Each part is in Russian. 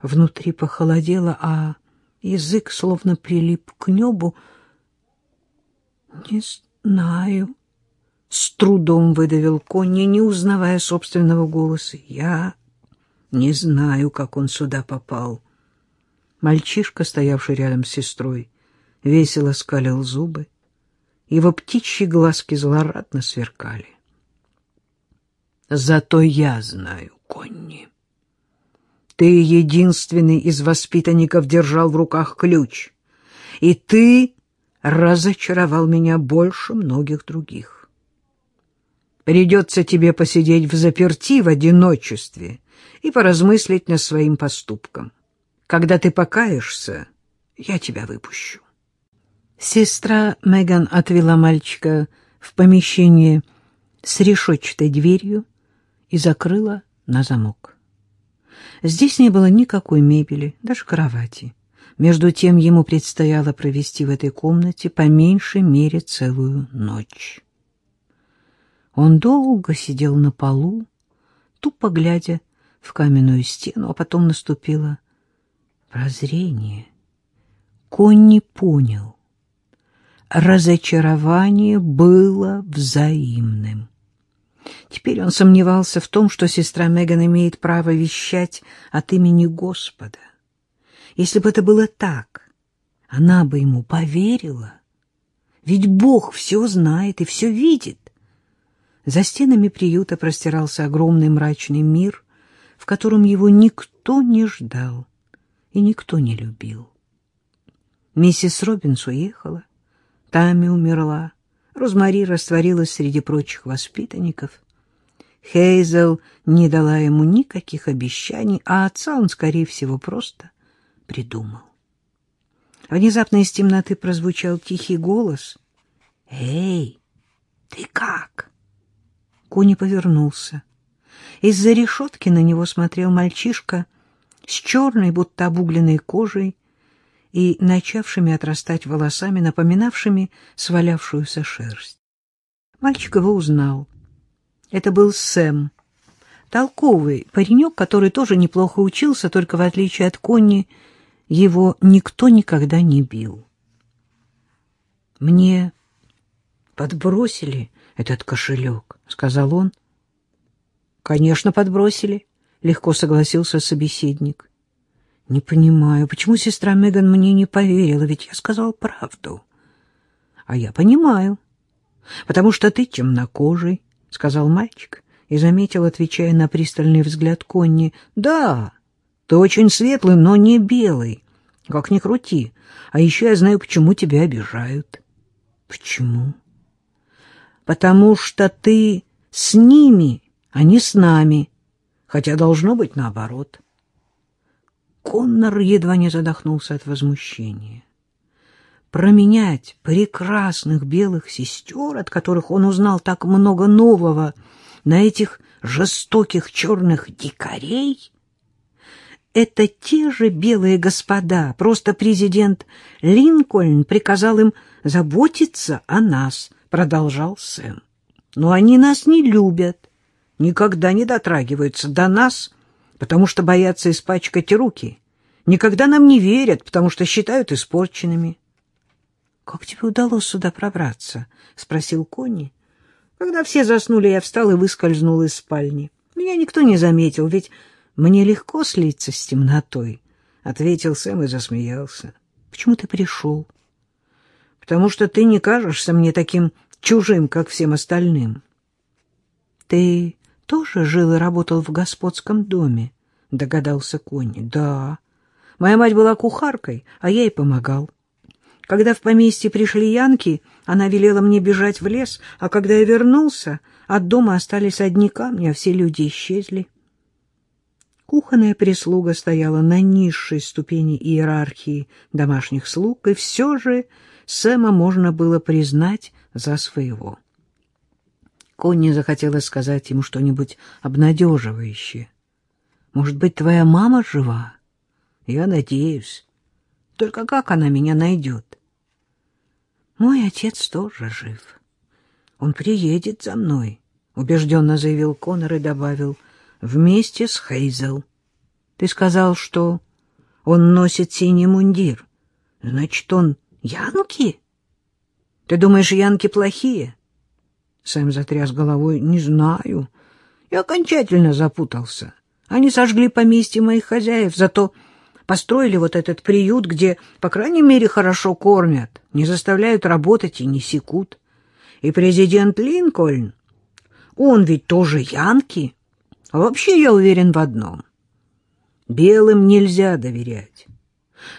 Внутри похолодело, а язык словно прилип к небу. «Не знаю», — с трудом выдавил Конни, не узнавая собственного голоса. «Я не знаю, как он сюда попал». Мальчишка, стоявший рядом с сестрой, весело скалил зубы. Его птичьи глазки злорадно сверкали. «Зато я знаю, Конни». Ты единственный из воспитанников держал в руках ключ, и ты разочаровал меня больше многих других. Придется тебе посидеть в заперти в одиночестве и поразмыслить над своим поступком. Когда ты покаешься, я тебя выпущу. Сестра Меган отвела мальчика в помещение с решетчатой дверью и закрыла на замок. Здесь не было никакой мебели, даже кровати. Между тем ему предстояло провести в этой комнате по меньшей мере целую ночь. Он долго сидел на полу, тупо глядя в каменную стену, а потом наступило прозрение. Конь понял. Разочарование было взаимным. Теперь он сомневался в том, что сестра Меган имеет право вещать от имени Господа. Если бы это было так, она бы ему поверила. Ведь Бог все знает и все видит. За стенами приюта простирался огромный мрачный мир, в котором его никто не ждал и никто не любил. Миссис Робинс уехала, Тами умерла, Розмари растворилась среди прочих воспитанников. Хейзел не дала ему никаких обещаний, а отца он, скорее всего, просто придумал. Внезапно из темноты прозвучал тихий голос. «Эй, ты как?» Кони повернулся. Из-за решетки на него смотрел мальчишка с черной, будто обугленной кожей, и начавшими отрастать волосами, напоминавшими свалявшуюся шерсть. Мальчик его узнал. Это был Сэм, толковый паренек, который тоже неплохо учился, только в отличие от Конни, его никто никогда не бил. «Мне подбросили этот кошелек», — сказал он. «Конечно, подбросили», — легко согласился собеседник. Не понимаю, почему сестра Меган мне не поверила, ведь я сказал правду. А я понимаю, потому что ты темнокожий, — сказал мальчик и заметил, отвечая на пристальный взгляд Конни. Да, ты очень светлый, но не белый. Как ни крути. А еще я знаю, почему тебя обижают. Почему? Потому что ты с ними, а не с нами, хотя должно быть наоборот. — Коннор едва не задохнулся от возмущения. Променять прекрасных белых сестер, от которых он узнал так много нового, на этих жестоких черных дикарей? Это те же белые господа, просто президент Линкольн приказал им заботиться о нас, продолжал Сэм. Но они нас не любят, никогда не дотрагиваются до нас, потому что боятся испачкать руки. Никогда нам не верят, потому что считают испорченными. — Как тебе удалось сюда пробраться? — спросил Конни. Когда все заснули, я встал и выскользнул из спальни. Меня никто не заметил, ведь мне легко слиться с темнотой, — ответил Сэм и засмеялся. — Почему ты пришел? — Потому что ты не кажешься мне таким чужим, как всем остальным. — Ты тоже жил и работал в господском доме? — догадался Конни. — Да. Моя мать была кухаркой, а я ей помогал. Когда в поместье пришли янки, она велела мне бежать в лес, а когда я вернулся, от дома остались одни камни, а все люди исчезли. Кухонная прислуга стояла на низшей ступени иерархии домашних слуг, и все же Сэма можно было признать за своего. Конни захотелось сказать ему что-нибудь обнадеживающее. «Может быть, твоя мама жива?» «Я надеюсь. Только как она меня найдет?» «Мой отец тоже жив. Он приедет за мной», — убежденно заявил Конор и добавил, — «вместе с Хейзел. Ты сказал, что Он носит синий мундир. Значит, он янки? Ты думаешь, янки плохие? Сэм затряс головой. Не знаю. Я окончательно запутался. Они сожгли поместье моих хозяев, зато построили вот этот приют, где, по крайней мере, хорошо кормят, не заставляют работать и не секут. И президент Линкольн, он ведь тоже янки. А вообще я уверен в одном. Белым нельзя доверять.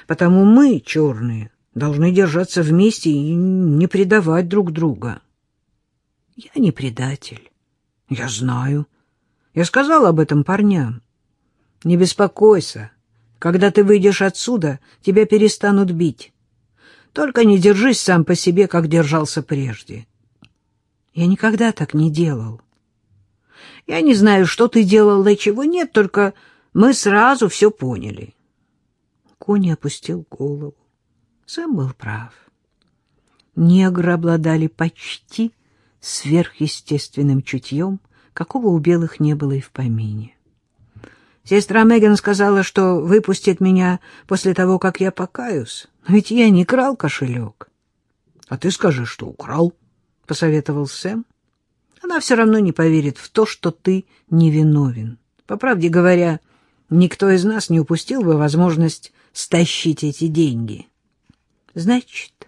Потому мы, черные, должны держаться вместе и не предавать друг друга. Я не предатель. Я знаю. Я сказал об этом парням. Не беспокойся. Когда ты выйдешь отсюда, тебя перестанут бить. Только не держись сам по себе, как держался прежде. Я никогда так не делал. Я не знаю, что ты делал и чего нет, только мы сразу все поняли. Кони опустил голову. Сам был прав. Негры обладали почти сверхъестественным чутьем, какого у белых не было и в помине. Сестра Меган сказала, что выпустит меня после того, как я покаюсь. Но ведь я не крал кошелек. — А ты скажи, что украл, — посоветовал Сэм. — Она все равно не поверит в то, что ты невиновен. По правде говоря, никто из нас не упустил бы возможность стащить эти деньги. Значит,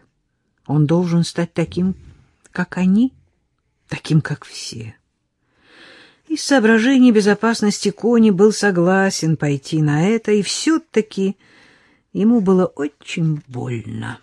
он должен стать таким, как они, таким, как все. Из соображений безопасности Кони был согласен пойти на это, и все-таки ему было очень больно.